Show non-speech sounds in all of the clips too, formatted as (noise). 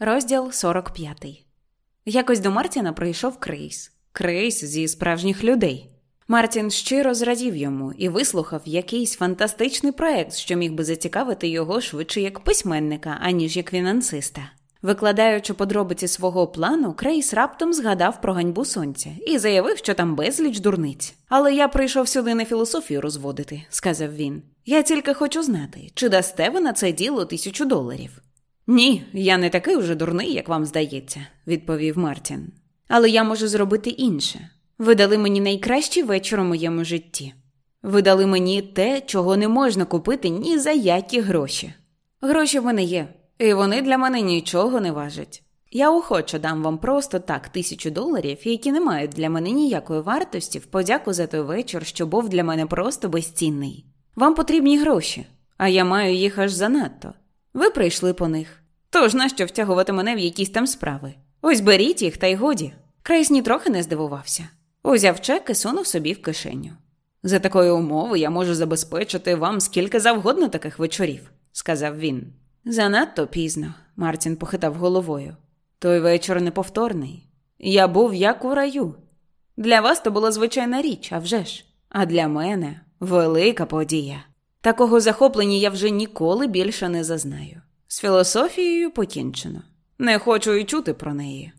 Розділ 45 Якось до Мартіна прийшов Крейс. Крейс зі справжніх людей. Мартін щиро зрадів йому і вислухав якийсь фантастичний проект, що міг би зацікавити його швидше як письменника, аніж як фінансиста. Викладаючи подробиці свого плану, Крейс раптом згадав про ганьбу сонця і заявив, що там безліч дурниць. Але я прийшов сюди не філософію розводити, сказав він. Я тільки хочу знати, чи дасте ви на це діло тисячу доларів. Ні, я не такий уже дурний, як вам здається, відповів Мартін. Але я можу зробити інше. Ви дали мені найкращий вечір у моєму житті. Ви дали мені те, чого не можна купити ні за які гроші. Гроші в мене є, і вони для мене нічого не важать. Я охоче дам вам просто так тисячу доларів, які не мають для мене ніякої вартості в подяку за той вечір, що був для мене просто безцінний. Вам потрібні гроші, а я маю їх аж занадто. Ви прийшли по них. Тож нащо втягувати мене в якісь там справи? Ось беріть їх, та й годі. Крейс нітрохи не здивувався. Узяв чек і сунув собі в кишеню. За такої умови я можу забезпечити вам скільки завгодно таких вечорів, сказав він. Занадто пізно, Мартін похитав головою. Той вечір неповторний. Я був як у раю. Для вас то була звичайна річ, а вже ж. А для мене велика подія. Такого захоплення я вже ніколи більше не зазнаю. З філософією покінчено. Не хочу й чути про неї.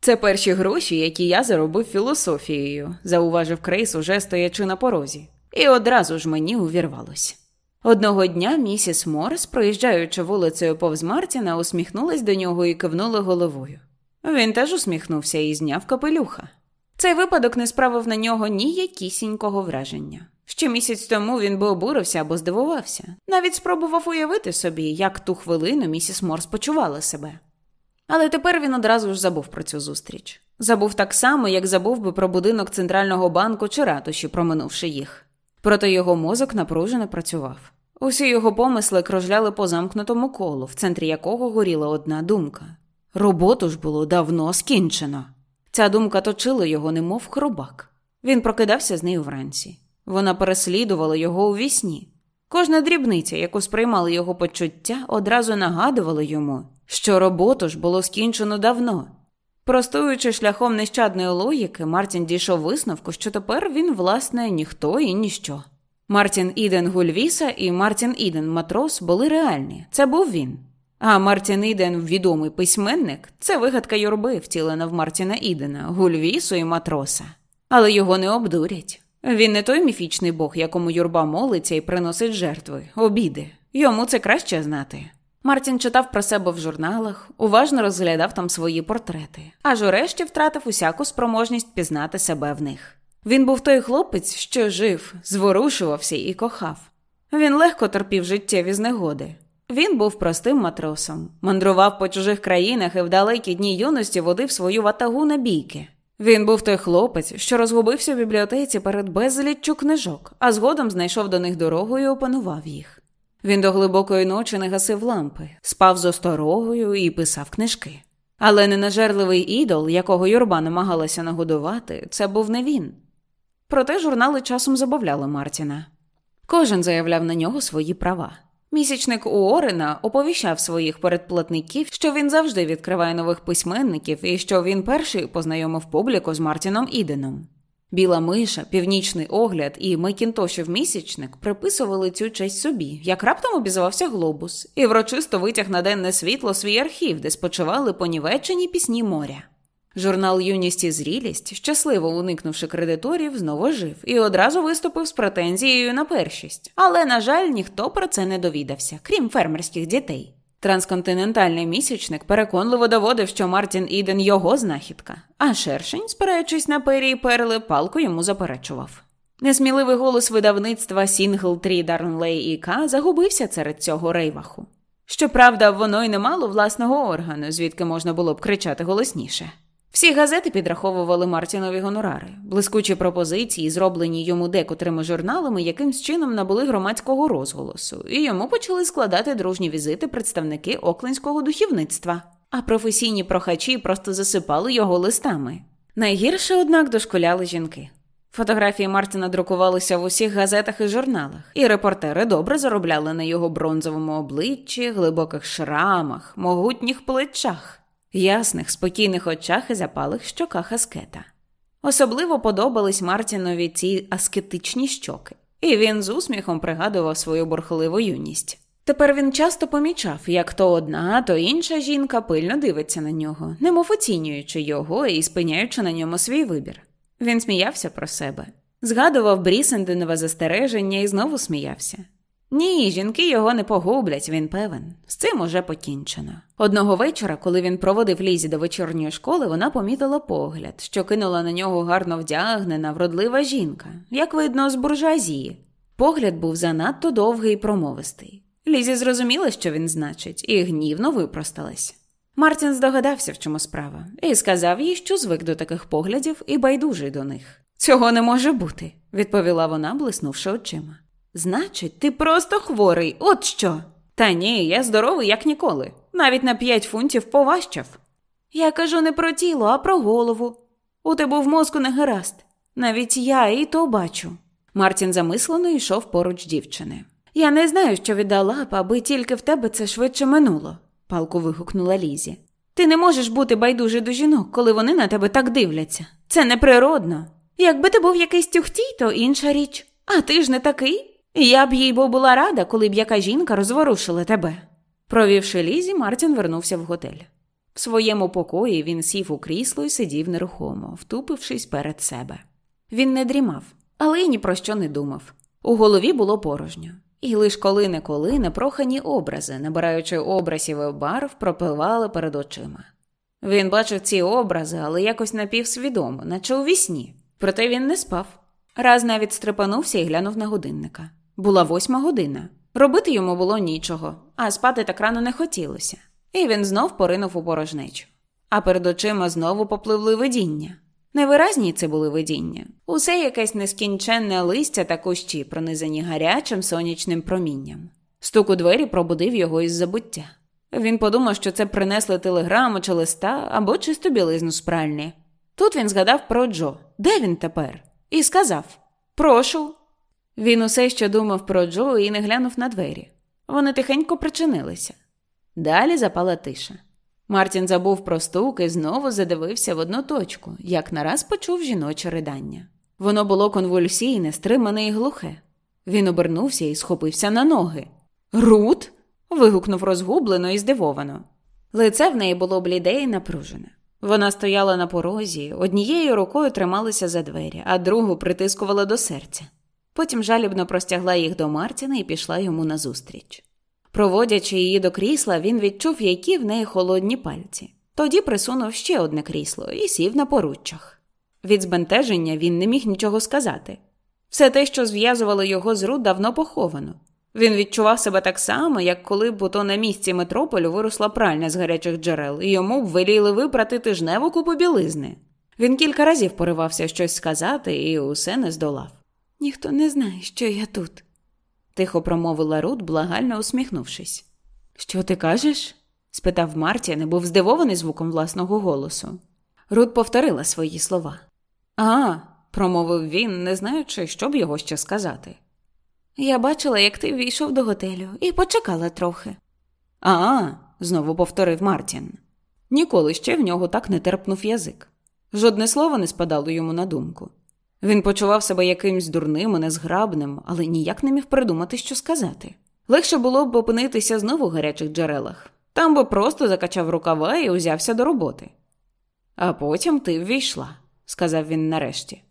Це перші гроші, які я заробив філософією, зауважив Крейс, уже стоячи на порозі, і одразу ж мені увірвалось. Одного дня місіс Морс, проїжджаючи вулицею повз Мартіна, усміхнулась до нього і кивнула головою. Він теж усміхнувся і зняв капелюха. Цей випадок не справив на нього ніякісінького враження. Ще місяць тому він би обурився або здивувався, навіть спробував уявити собі, як ту хвилину місіс Морс почувала себе. Але тепер він одразу ж забув про цю зустріч. Забув так само, як забув би про будинок центрального банку чи ратуші, проминувши їх. Проте його мозок напружено працював. Усі його помисли кружляли по замкнутому колу, в центрі якого горіла одна думка. Роботу ж було давно скінчено. Ця думка точила його, немов хробак. Він прокидався з нею вранці. Вона переслідувала його у вісні. Кожна дрібниця, яку сприймали його почуття, одразу нагадувала йому, що роботу ж було скінчено давно. Простуючи шляхом нещадної логіки, Мартін дійшов висновку, що тепер він, власне, ніхто і ніщо. Мартін Іден Гульвіса і Мартін Іден Матрос були реальні. Це був він. А Мартін Іден, відомий письменник, це вигадка юрби, втілена в Мартіна Ідена, Гульвісу і матроса. Але його не обдурять. Він не той міфічний бог, якому юрба молиться і приносить жертви, обіди. Йому це краще знати. Мартін читав про себе в журналах, уважно розглядав там свої портрети, аж урешті втратив усяку спроможність пізнати себе в них. Він був той хлопець, що жив, зворушувався і кохав. Він легко терпів життєві знегоди. Він був простим матросом, мандрував по чужих країнах і в далекі дні юності водив свою ватагу на бійки. Він був той хлопець, що розгубився в бібліотеці перед безліччю книжок, а згодом знайшов до них дорогу і опанував їх. Він до глибокої ночі не гасив лампи, спав з осторогою і писав книжки. Але ненажерливий ідол, якого юрба намагалася нагодувати, це був не він. Проте журнали часом забавляли Мартіна. Кожен заявляв на нього свої права. Місячник Уорена оповіщав своїх передплатників, що він завжди відкриває нових письменників і що він перший познайомив публіку з Мартіном Іденом. Біла миша, північний огляд і Макінтошів місячник приписували цю честь собі, як раптом обізвався глобус, і врочисто витяг на денне світло свій архів, де спочивали понівечені пісні моря. Журнал Юність і зрілість, щасливо уникнувши кредиторів, знову жив і одразу виступив з претензією на першість. Але, на жаль, ніхто про це не довідався, крім фермерських дітей. Трансконтинентальний місячник переконливо доводив, що Мартін Іден його знахідка, а шершень, спираючись на пері і перли, палко йому заперечував. Несміливий голос видавництва Сінгл Трі Дарнлей і К загубився серед цього рейваху. Щоправда, воно й не мало власного органу, звідки можна було б кричати голосніше. Всі газети підраховували Мартінові гонорари, блискучі пропозиції, зроблені йому декотрими журналами, якимсь чином набули громадського розголосу, і йому почали складати дружні візити представники оклендського духівництва. А професійні прохачі просто засипали його листами. Найгірше, однак, дошколяли жінки. Фотографії Мартіна друкувалися в усіх газетах і журналах, і репортери добре заробляли на його бронзовому обличчі, глибоких шрамах, могутніх плечах, ясних, спокійних очах і запалих щоках аскета. Особливо подобались Мартінові ці аскетичні щоки, і він з усміхом пригадував свою бурхливу юність. Тепер він часто помічав, як то одна, то інша жінка пильно дивиться на нього, немов оцінюючи його і спиняючи на ньому свій вибір. Він сміявся про себе, згадував Брісенденове застереження і знову сміявся. Ні, жінки його не погублять, він певен. З цим уже покінчено. Одного вечора, коли він проводив лізі до вечірньої школи, вона помітила погляд, що кинула на нього гарно вдягнена, вродлива жінка, як видно, з буржуазії. Погляд був занадто довгий і промовистий. Лізі зрозуміла, що він значить, і гнівно випросталась. Мартін здогадався, в чому справа, і сказав їй, що звик до таких поглядів і байдужий до них. Цього не може бути, відповіла вона, блиснувши очима. Значить, ти просто хворий, от що. Та ні, я здоровий, як ніколи, навіть на п'ять фунтів поважчав. Я кажу не про тіло, а про голову. У тебе в мозку не гаразд. Навіть я і то бачу. Мартін замислено йшов поруч дівчини. Я не знаю, що віддала б, аби тільки в тебе це швидше минуло палко вигукнула Лізі. Ти не можеш бути байдужий до жінок, коли вони на тебе так дивляться. Це неприродно. Якби ти був якийсь тюхтій, то інша річ. А ти ж не такий. Я б їй бо була рада, коли б яка жінка розворушила тебе. Провівши Лізі, Мартін вернувся в готель. В своєму покої він сів у крісло і сидів нерухомо, втупившись перед себе. Він не дрімав, але й ні про що не думав. У голові було порожньо. І лиш коли неколи непрохані образи, набираючи образів і барв, пропливали перед очима. Він бачив ці образи, але якось напівсвідомо, наче у вісні. Проте він не спав. Раз навіть стрепанувся і глянув на годинника. Була восьма година. Робити йому було нічого, а спати так рано не хотілося. І він знов поринув у порожнечу. А перед очима знову попливли видіння. Невиразні це були видіння, усе якесь нескінченне листя та кущі, пронизані гарячим сонячним промінням. Стук у двері пробудив його із забуття. Він подумав, що це принесли телеграму чи листа або чисто білизну з пральні. Тут він згадав про Джо, де він тепер, і сказав Прошу. Він усе ще думав про Джо і не глянув на двері. Вони тихенько причинилися. Далі запала тиша. Мартін забув про стук і знову задивився в одну точку, як нараз почув жіноче ридання. Воно було конвульсійне, стримане і глухе. Він обернувся і схопився на ноги. Рут. вигукнув розгублено і здивовано. Лице в неї було бліде і напружене. Вона стояла на порозі, однією рукою трималася за двері, а другу притискувала до серця. Потім жалібно простягла їх до Мартіна і пішла йому назустріч. Проводячи її до крісла, він відчув, які в неї холодні пальці. Тоді присунув ще одне крісло і сів на поруччях. Від збентеження він не міг нічого сказати. Все те, що зв'язувало його з Рут, давно поховано. Він відчував себе так само, як коли б ото на місці метрополю виросла пральня з гарячих джерел, і йому б веліли випрати тижневу купу білизни. Він кілька разів поривався щось сказати і усе не здолав. Ніхто не знає, що я тут, тихо промовила Рут, благально усміхнувшись. Що ти кажеш? спитав Мартін і був здивований звуком власного голосу. Рут повторила свої слова. А, промовив він, не знаючи, що б його ще сказати. Я бачила, як ти війшов до готелю, і почекала трохи. А, знову повторив Мартін. Ніколи ще в нього так не терпнув язик. Жодне слово не спадало йому на думку. Він почував себе якимсь дурним і незграбним, але ніяк не міг придумати, що сказати. Легше було б опинитися знову в гарячих джерелах. Там би просто закачав рукава і узявся до роботи. А потім ти ввійшла, сказав він нарешті.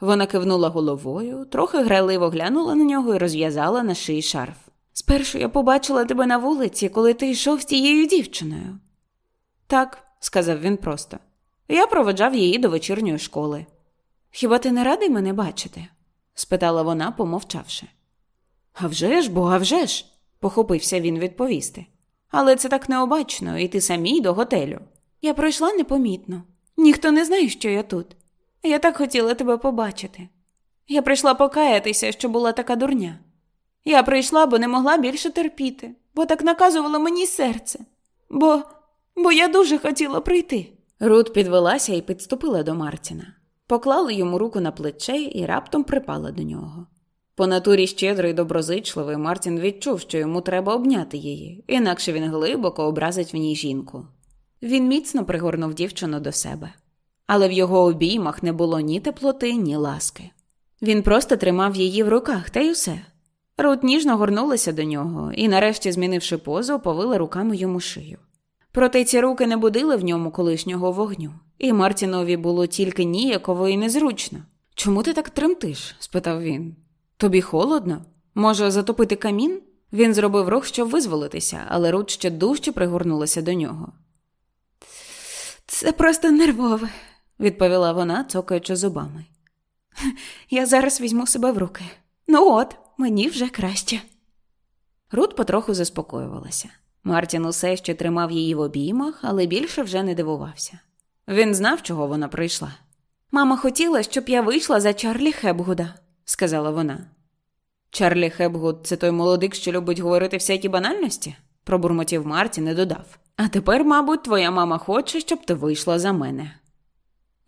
Вона кивнула головою, трохи грайливо глянула на нього і розв'язала на шиї шарф. Спершу я побачила тебе на вулиці, коли ти йшов з тією дівчиною. Так, сказав він просто. Я проведжав її до вечірньої школи. Хіба ти не радий мене бачити? спитала вона, помовчавши. «А вже ж, бо, а вже ж!» – похопився він відповісти. Але це так необачно йти самій до готелю. Я пройшла непомітно. Ніхто не знає, що я тут. Я так хотіла тебе побачити. Я прийшла покаятися, що була така дурня. Я прийшла, бо не могла більше терпіти, бо так наказувало мені серце. Бо бо я дуже хотіла прийти. Рут підвелася і підступила до Мартіна, поклала йому руку на плече і раптом припала до нього. По натурі щедрий і доброзичливий Мартін відчув, що йому треба обняти її, інакше він глибоко образить в ній жінку. Він міцно пригорнув дівчину до себе, але в його обіймах не було ні теплоти, ні ласки. Він просто тримав її в руках, та й усе. Рут ніжно горнулася до нього і, нарешті, змінивши позу, оповила руками йому шию. Проте ці руки не будили в ньому колишнього вогню, і Мартінові було тільки ніяково і незручно. Чому ти так тремтиш? спитав він. Тобі холодно? Може, затопити камін? Він зробив рух, щоб визволитися, але Рут ще дужче пригорнулася до нього. Це просто нервове, відповіла вона, цокаючи зубами. Я зараз візьму себе в руки. Ну от, мені вже краще. Рут потроху заспокоювалася. Мартін усе ще тримав її в обіймах, але більше вже не дивувався. Він знав, чого вона прийшла. Мама хотіла, щоб я вийшла за Чарлі Хебгуда, сказала вона. Чарлі Хебгуд це той молодик, що любить говорити всякі банальності, пробурмотів Мартін і додав. А тепер, мабуть, твоя мама хоче, щоб ти вийшла за мене.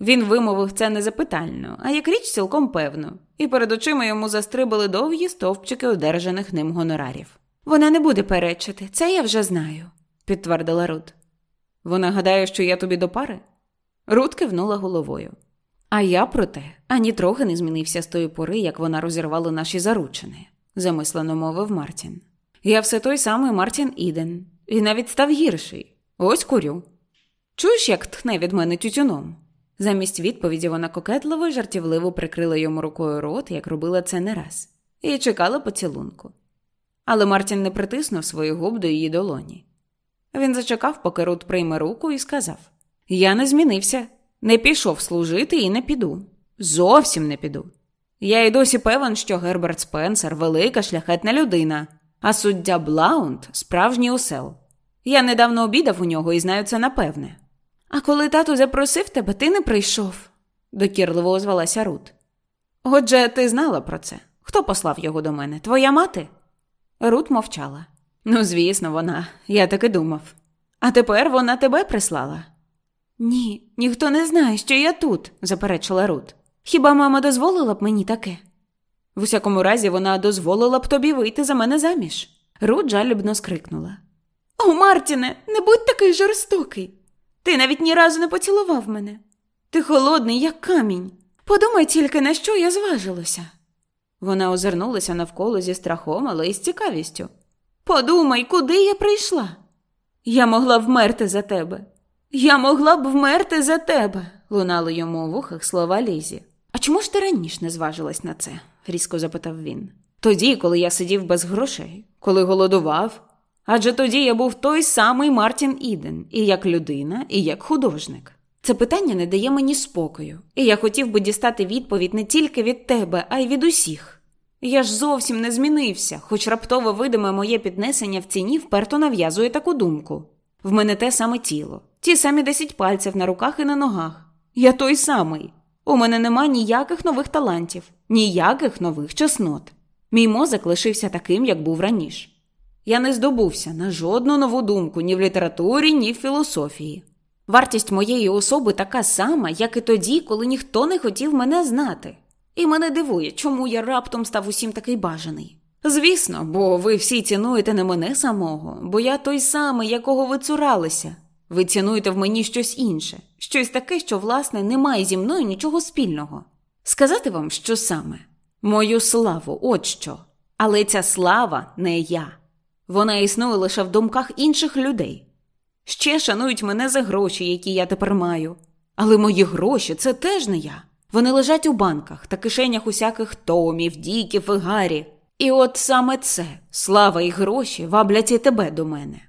Він вимовив це не запитально, а як річ цілком певно, і перед очима йому застрибали довгі стовпчики одержаних ним гонорарів. Вона не буде перечити, це я вже знаю, підтвердила Рут. Вона гадає, що я тобі до пари? Рут кивнула головою. А я, проте, ані трохи не змінився з тої пори, як вона розірвала наші заручини, замислено мовив Мартін. Я все той самий Мартін Іден, і навіть став гірший. Ось курю. Чуєш, як тхне від мене тютюном? Замість відповіді вона кокетливо й жартівливо прикрила йому рукою рот, як робила це не раз, і чекала поцілунку. Але Мартін не притиснув свою губ до її долоні. Він зачекав, поки Рут прийме руку, і сказав: Я не змінився, не пішов служити і не піду. Зовсім не піду. Я й досі певен, що Герберт Спенсер велика шляхетна людина, а суддя Блаунд справжній усел. Я недавно обідав у нього і знаю це напевне. А коли тату запросив тебе, ти не прийшов, докірливо озвалася Рут. Отже, ти знала про це. Хто послав його до мене? Твоя мати? Рут мовчала. Ну, звісно, вона, я так і думав. А тепер вона тебе прислала. Ні, ніхто не знає, що я тут, заперечила Рут. Хіба мама дозволила б мені таке? В усякому разі, вона дозволила б тобі вийти за мене заміж. Рут жалібно скрикнула. О, Мартіне, не будь такий жорстокий. Ти навіть ні разу не поцілував мене. Ти холодний, як камінь. Подумай тільки, на що я зважилася. Вона озирнулася навколо зі страхом, але й з цікавістю. Подумай, куди я прийшла? Я могла вмерти за тебе. Я могла б вмерти за тебе, лунали йому у вухах слова Лізі. А чому ж ти раніше не зважилась на це? різко запитав він. Тоді, коли я сидів без грошей, коли голодував. Адже тоді я був той самий Мартін Іден, і як людина, і як художник. Це питання не дає мені спокою, і я хотів би дістати відповідь не тільки від тебе, а й від усіх. Я ж зовсім не змінився, хоч раптово видиме моє піднесення в ціні вперто нав'язує таку думку. В мене те саме тіло, ті самі десять пальців на руках і на ногах. Я той самий. У мене нема ніяких нових талантів, ніяких нових чеснот. Мій мозок лишився таким, як був раніше. Я не здобувся на жодну нову думку ні в літературі, ні в філософії. Вартість моєї особи така сама, як і тоді, коли ніхто не хотів мене знати. І мене дивує, чому я раптом став усім такий бажаний. Звісно, бо ви всі цінуєте не мене самого, бо я той самий, якого ви цуралися. Ви цінуєте в мені щось інше, щось таке, що, власне, не має зі мною нічого спільного. Сказати вам, що саме? Мою славу, от що. Але ця слава не я. Вона існує лише в думках інших людей. Ще шанують мене за гроші, які я тепер маю. Але мої гроші це теж не я. Вони лежать у банках та кишенях усяких Томів, Діків і Гаррі. І от саме це, слава і гроші, ваблять і тебе до мене.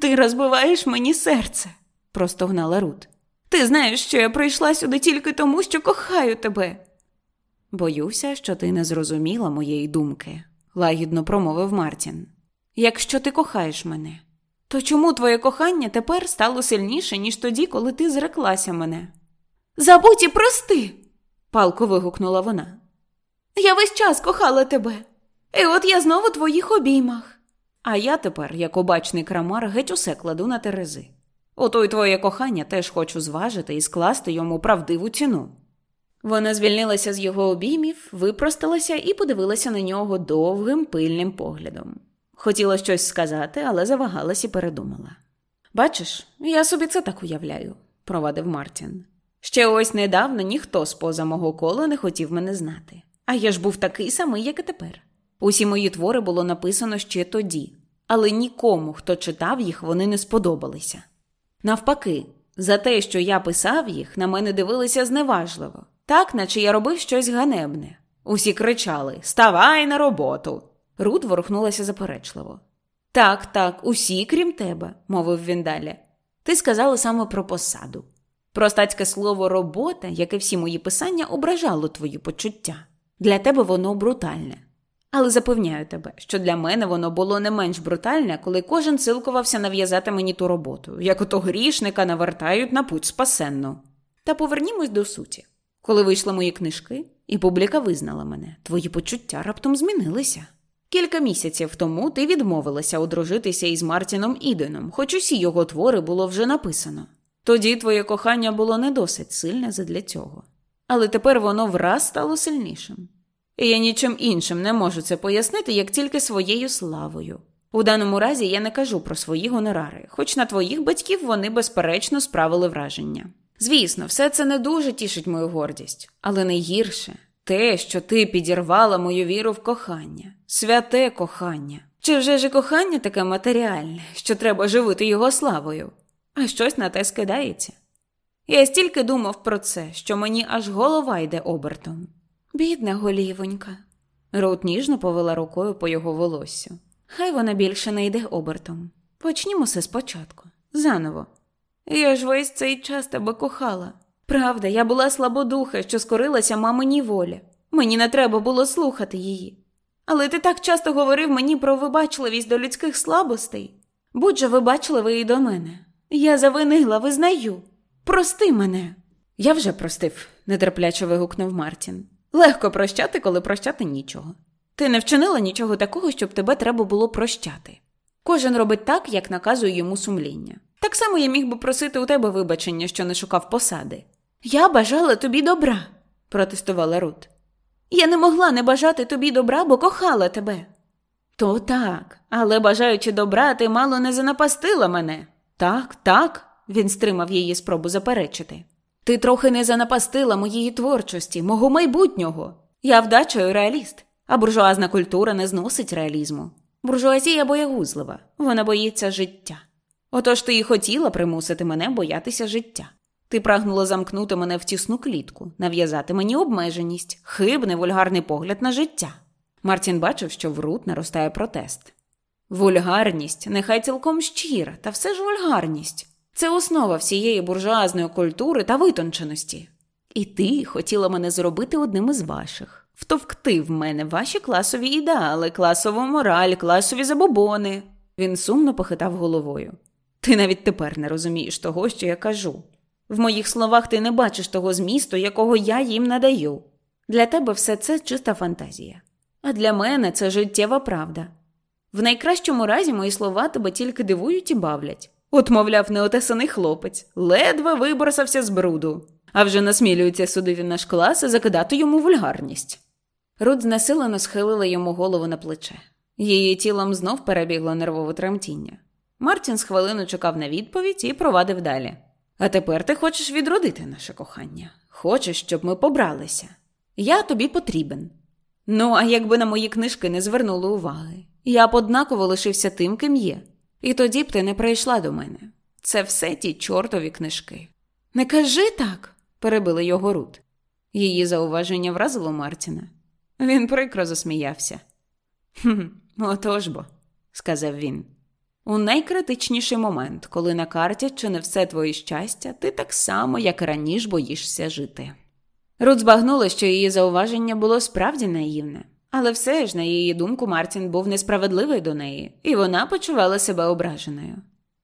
Ти розбиваєш мені серце, простогнала Рут. Ти знаєш, що я прийшла сюди тільки тому, що кохаю тебе. Боюся, що ти не зрозуміла моєї думки, лагідно промовив Мартін. Якщо ти кохаєш мене, То чому твоє кохання тепер стало сильніше, ніж тоді, коли ти зреклася мене? Забудь і прости, палко вигукнула вона. Я весь час кохала тебе, і от я знову в твоїх обіймах. А я тепер, як обачний крамар, геть усе кладу на терези. Ото й твоє кохання теж хочу зважити і скласти йому правдиву ціну. Вона звільнилася з його обіймів, випросталася і подивилася на нього довгим пильним поглядом. Хотіла щось сказати, але завагалась і передумала. Бачиш, я собі це так уявляю, провадив Мартін. Ще ось недавно ніхто з поза мого кола не хотів мене знати. А я ж був такий самий, як і тепер. Усі мої твори було написано ще тоді, але нікому, хто читав їх, вони не сподобалися. Навпаки, за те, що я писав їх, на мене дивилися зневажливо, так, наче я робив щось ганебне. Усі кричали Ставай на роботу. Рут ворухнулася заперечливо. Так, так, усі, крім тебе, мовив він далі. Ти сказала саме про посаду. Простацьке слово робота, як і всі мої писання, ображало твої почуття. Для тебе воно брутальне. Але запевняю тебе, що для мене воно було не менш брутальне, коли кожен силкувався нав'язати мені ту роботу, як ото грішника навертають на путь спасенну. Та повернімось до суті. Коли вийшли мої книжки, і публіка визнала мене, твої почуття раптом змінилися. Кілька місяців тому ти відмовилася одружитися із Мартіном Іденом, хоч усі його твори було вже написано. Тоді твоє кохання було не досить сильне задля цього. Але тепер воно враз стало сильнішим. І я нічим іншим не можу це пояснити, як тільки своєю славою. У даному разі я не кажу про свої гонорари, хоч на твоїх батьків вони безперечно справили враження. Звісно, все це не дуже тішить мою гордість, але найгірше те, що ти підірвала мою віру в кохання, святе кохання. Чи вже ж кохання таке матеріальне, що треба живити його славою, а щось на те скидається? Я стільки думав про це, що мені аж голова йде обертом. Бідна голівонька. Рут ніжно повела рукою по його волосю. Хай вона більше не йде обертом. Почнімо все спочатку, заново. Я ж весь цей час тебе кохала. Правда, я була слабодуха, що скорилася маминій волі. Мені не треба було слухати її. Але ти так часто говорив мені про вибачливість до людських слабостей. Будь же вибачливий і до мене. Я завинила, визнаю. Прости мене. Я вже простив, нетерпляче вигукнув Мартін. Легко прощати, коли прощати нічого. Ти не вчинила нічого такого, щоб тебе треба було прощати. Кожен робить так, як наказує йому сумління. Так само я міг би просити у тебе вибачення, що не шукав посади. Я бажала тобі добра, протестувала Рут. Я не могла не бажати тобі добра, бо кохала тебе. То так, але бажаючи добра, ти мало не занапастила мене. Так, так, він стримав її спробу заперечити. Ти трохи не занапастила моєї творчості, мого майбутнього. Я вдачою реаліст, а буржуазна культура не зносить реалізму. Буржуазія боягузлива, вона боїться життя. Отож ти і хотіла примусити мене боятися життя. Ти прагнула замкнути мене в тісну клітку, нав'язати мені обмеженість, хибний вульгарний погляд на життя. Мартін бачив, що в Рут наростає протест. Вульгарність, нехай цілком щира, та все ж вульгарність. Це основа всієї буржуазної культури та витонченості. І ти хотіла мене зробити одним із ваших, втовкти в мене ваші класові ідеали, класову мораль, класові забобони. Він сумно похитав головою. Ти навіть тепер не розумієш того, що я кажу. В моїх словах ти не бачиш того змісту, якого я їм надаю. Для тебе все це чиста фантазія. А для мене це життєва правда. В найкращому разі мої слова тебе тільки дивують і бавлять. От, мовляв, неотесаний хлопець, ледве виборсався з бруду, а вже насмілюється судити наш клас і закидати йому вульгарність. Рут знесилено схилила йому голову на плече. Її тілом знов перебігло нервове тремтіння. Мартін з хвилину чекав на відповідь і провадив далі. А тепер ти хочеш відродити наше кохання. Хочеш, щоб ми побралися. Я тобі потрібен. Ну, а якби на мої книжки не звернули уваги, я б однаково лишився тим, ким є. І тоді б ти не прийшла до мене. Це все ті чортові книжки. Не кажи так, перебила його Рут. Її зауваження вразило Мартіна. Він прикро засміявся. «Хм, Отож бо, сказав він. У найкритичніший момент, коли на карті чи не все твоє щастя, ти так само, як і раніше, боїшся жити. Рут збагнула, що її зауваження було справді наївне, але все ж, на її думку, Мартін був несправедливий до неї, і вона почувала себе ображеною.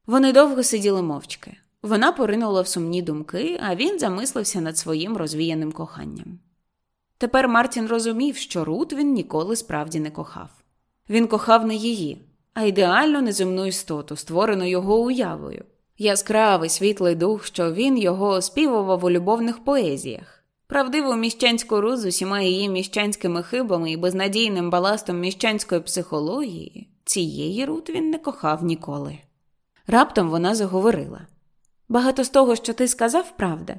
Вони довго сиділи мовчки. Вона поринула в сумні думки, а він замислився над своїм розвіяним коханням. Тепер Мартін розумів, що Рут він ніколи справді не кохав. Він кохав не її, а ідеальну неземну істоту, створену його уявою, яскравий світлий дух, що він його оспівував у любовних поезіях. Правдиву міщанську Рут з усіма її міщанськими хибами і безнадійним баластом міщанської психології, цієї Рут він не кохав ніколи. Раптом вона заговорила багато з того, що ти сказав, правда.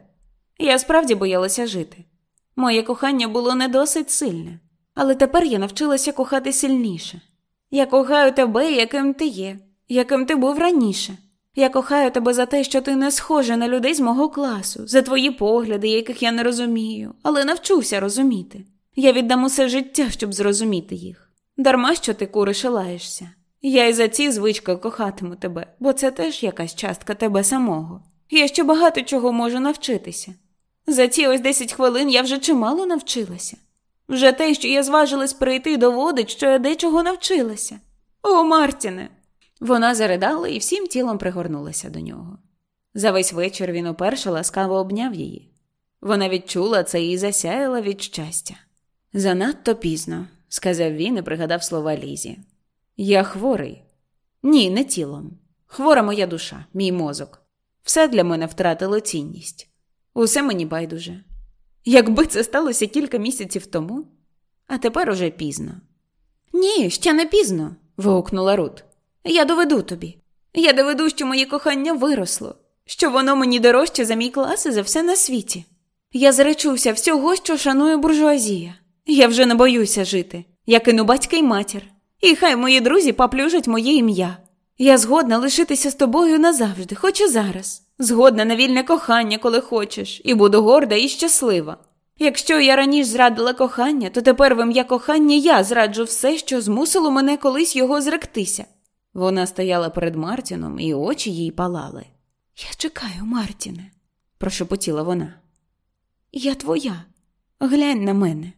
Я справді боялася жити. Моє кохання було не досить сильне, але тепер я навчилася кохати сильніше. Я кохаю тебе, яким ти є, яким ти був раніше. Я кохаю тебе за те, що ти не схожа на людей з мого класу, за твої погляди, яких я не розумію, але навчуся розуміти. Я віддам усе життя, щоб зрозуміти їх. Дарма що ти куриш і лаєшся. Я й за ці звички кохатиму тебе, бо це теж якась частка тебе самого. Я ще багато чого можу навчитися. За ці ось 10 хвилин я вже чимало навчилася. Вже те, що я зважилась прийти, доводить, що я дечого навчилася. О, Мартіне! Вона заридала і всім тілом пригорнулася до нього. За весь вечір він уперше ласкаво обняв її. Вона відчула це і засяяла від щастя. Занадто пізно, сказав він і пригадав слова Лізі. Я хворий. Ні, не тілом. Хвора моя душа, мій мозок. Все для мене втратило цінність. Усе мені байдуже. Якби це сталося кілька місяців тому, а тепер уже пізно. Ні, ще не пізно. вигукнула Рут. Я доведу тобі. Я доведу, що моє кохання виросло, що воно мені дорожче за мій клас і за все на світі. Я зречуся всього, що шанує буржуазія. Я вже не боюся жити. Я кину батька й матір. І хай мої друзі поплюжать моє ім'я. Я згодна лишитися з тобою назавжди, хоч і зараз. Згодна на вільне кохання, коли хочеш, і буду горда і щаслива. Якщо я раніше зрадила кохання, то тепер в ім'я кохання я зраджу все, що змусило мене колись його зректися. Вона стояла перед Мартіном, і очі їй палали. Я чекаю, Мартіне, прошепотіла вона. Я твоя. Глянь на мене.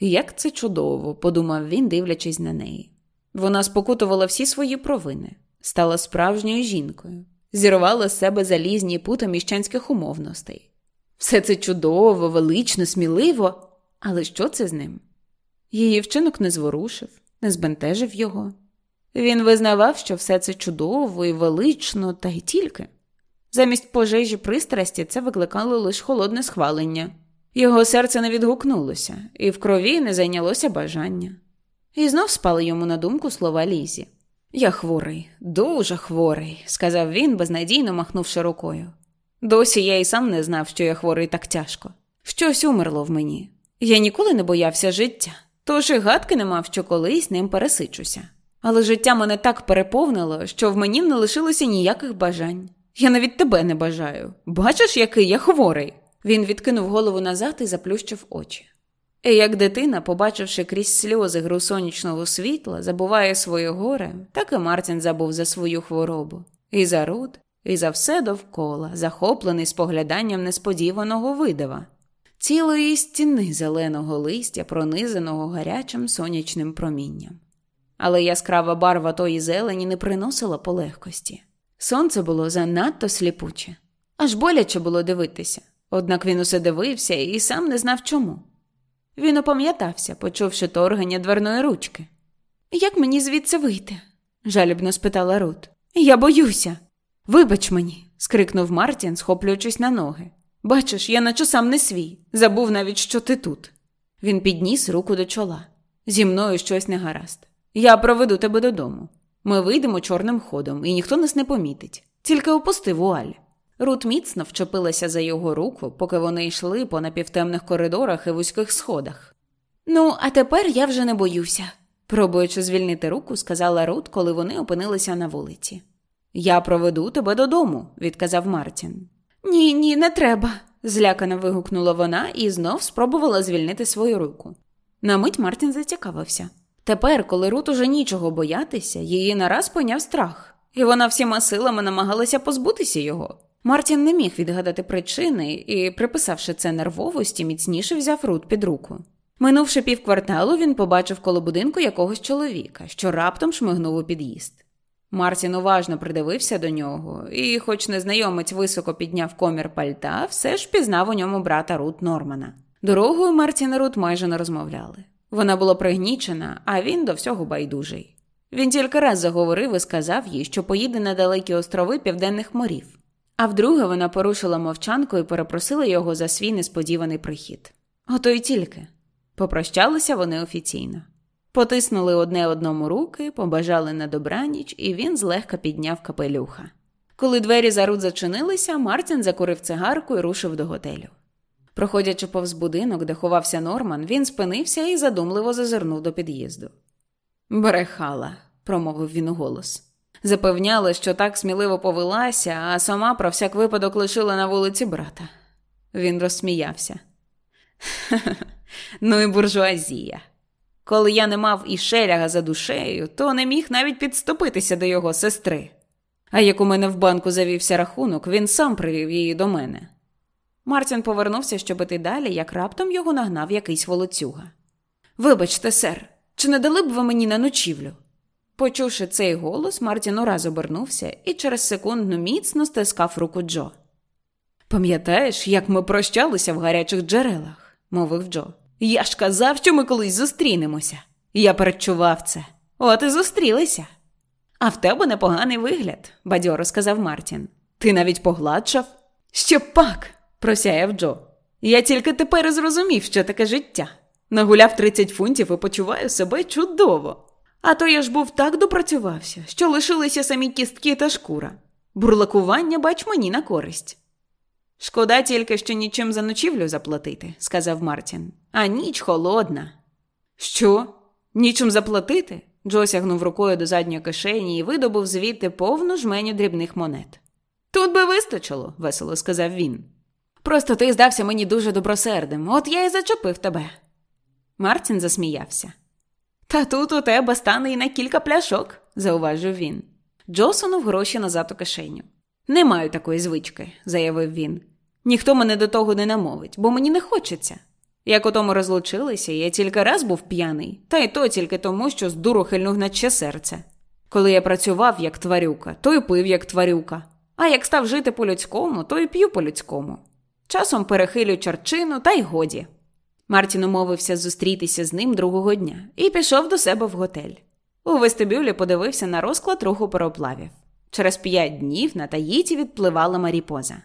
Як це чудово, подумав він, дивлячись на неї. Вона спокутувала всі свої провини, стала справжньою жінкою, зірвала з себе залізні пута міщанських умовностей. Все це чудово, велично, сміливо, але що це з ним? Її вчинок не зворушив, не збентежив його. Він визнавав, що все це чудово і велично, та й тільки. Замість пожежі пристрасті це викликало лише холодне схвалення. Його серце не відгукнулося, і в крові не зайнялося бажання. І знов спали йому на думку слова Лізі. Я хворий, дуже хворий, сказав він, безнадійно махнувши рукою. Досі я й сам не знав, що я хворий так тяжко. Щось умерло в мені. Я ніколи не боявся життя, тож і гадки не мав, що колись ним пересичуся. Але життя мене так переповнило, що в мені не лишилося ніяких бажань. Я навіть тебе не бажаю. Бачиш, який я хворий. Він відкинув голову назад і заплющив очі. І як дитина, побачивши крізь сльози гру сонячного світла, забуває своє горе, так і Мартін забув за свою хворобу, і за руд, і за все довкола, захоплений спогляданням несподіваного видава, цілої стіни зеленого листя, пронизаного гарячим сонячним промінням. Але яскрава барва тої зелені не приносила полегкості. Сонце було занадто сліпуче, аж боляче було дивитися, однак він усе дивився і сам не знав чому. Він опам'ятався, почувши торгання дверної ручки. Як мені звідси вийти? жалібно спитала Рут. Я боюся. Вибач мені, скрикнув Мартін, схоплюючись на ноги. Бачиш, я наче сам не свій, забув навіть, що ти тут. Він підніс руку до чола. Зі мною щось не гаразд. Я проведу тебе додому. Ми вийдемо чорним ходом, і ніхто нас не помітить. Тільки опусти вуаль. Рут міцно вчепилася за його руку, поки вони йшли по напівтемних коридорах і вузьких сходах. Ну, а тепер я вже не боюся, пробуючи звільнити руку, сказала Рут, коли вони опинилися на вулиці. Я проведу тебе додому, відказав Мартін. Ні, ні, не треба, злякано вигукнула вона і знов спробувала звільнити свою руку. На мить Мартін зацікавився. Тепер, коли Рут уже нічого боятися, її нараз поняв страх, і вона всіма силами намагалася позбутися його. Мартін не міг відгадати причини і, приписавши це нервовості, міцніше взяв Рут під руку. Минувши півкварталу, він побачив коло будинку якогось чоловіка, що раптом шмигнув у під'їзд. Мартін уважно придивився до нього, і, хоч незнайомець високо підняв комір пальта, все ж пізнав у ньому брата Рут Нормана. Дорогою Мартін і Рут майже не розмовляли. Вона була пригнічена, а він до всього байдужий. Він тільки раз заговорив і сказав їй, що поїде на далекі острови Південних морів. А вдруге вона порушила мовчанку і перепросила його за свій несподіваний прихід. Ото й тільки. Попрощалися вони офіційно. Потиснули одне одному руки, побажали на добраніч, і він злегка підняв капелюха. Коли двері за Рут зачинилися, Мартін закурив цигарку і рушив до готелю. Проходячи повз будинок, де ховався Норман, він спинився і задумливо зазирнув до під'їзду. Брехала, промовив він у голос. Запевняла, що так сміливо повелася, а сама про всяк випадок лишила на вулиці брата. Він розсміявся. (laughs) Ну і буржуазія. Коли я не мав і шеляга за душею, то не міг навіть підступитися до його сестри. А як у мене в банку завівся рахунок, він сам привів її до мене. Мартін повернувся, щоб іти далі, як раптом його нагнав якийсь волоцюга. Вибачте, сер, чи не дали б ви мені на ночівлю? Почувши цей голос, Мартін ураз обернувся і через секундну міцно стискав руку Джо. Пам'ятаєш, як ми прощалися в гарячих джерелах, мовив Джо. Я ж казав, що ми колись зустрінемося. Я передчував це. От і зустрілися. А в тебе непоганий вигляд, бадьоро сказав Мартін. Ти навіть погладшав? Що пак, просяяв Джо. Я тільки тепер зрозумів, що таке життя. Нагуляв 30 фунтів і почуваю себе чудово. А то я ж був так допрацювався, що лишилися самі кістки та шкура. Бурлакування, бач, мені на користь. Шкода тільки, що нічим за ночівлю заплатити, сказав Мартін. А ніч холодна. Що? Нічим заплатити? Джо сягнув рукою до задньої кишені і видобув звідти повну жменю дрібних монет. Тут би вистачило, весело сказав він. Просто ти здався мені дуже добросердим, от я і зачепив тебе. Мартін засміявся. Та тут у тебе стане і на кілька пляшок, зауважив він. Джо сунув гроші назад у кишеню. Не маю такої звички, заявив він. Ніхто мене до того не намовить, бо мені не хочеться. Як у тому розлучилися, я тільки раз був п'яний, та й то тільки тому, що з дуру хильнув наче серце. Коли я працював як тварюка, то й пив як тварюка, а як став жити по-людському, то й п'ю по-людському. Часом перехилю чарчину, та й годі. Мартін умовився зустрітися з ним другого дня і пішов до себе в готель. У вестибюлі подивився на розклад руху пароплавів. Через п'ять днів на Таїті відпливала Маріпоза.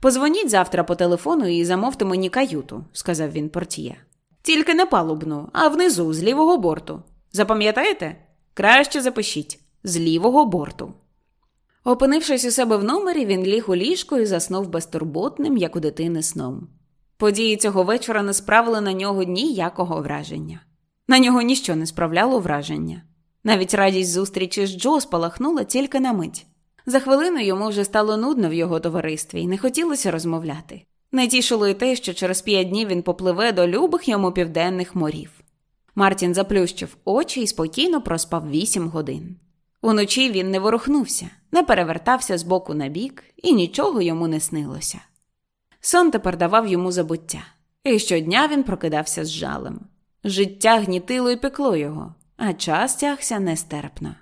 Позвоніть завтра по телефону і замовте мені каюту, сказав він портіє. Тільки не палубну, а внизу, з лівого борту. Запам'ятаєте? Краще запишіть з лівого борту. Опинившись у себе в номері, він ліг у ліжко і заснув безтурботним, як у дитини сном. Події цього вечора не справили на нього ніякого враження. На нього ніщо не справляло враження. Навіть радість зустрічі з Джо спалахнула тільки на мить. За хвилину йому вже стало нудно в його товаристві і не хотілося розмовляти. Не тішило й те, що через п'ять днів він попливе до любих йому південних морів. Мартін заплющив очі і спокійно проспав вісім годин. Уночі він не ворухнувся, не перевертався з боку на бік, і нічого йому не снилося. Сон тепер давав йому забуття, і щодня він прокидався з жалем. Життя гнітило і пекло його, а час тягся нестерпно.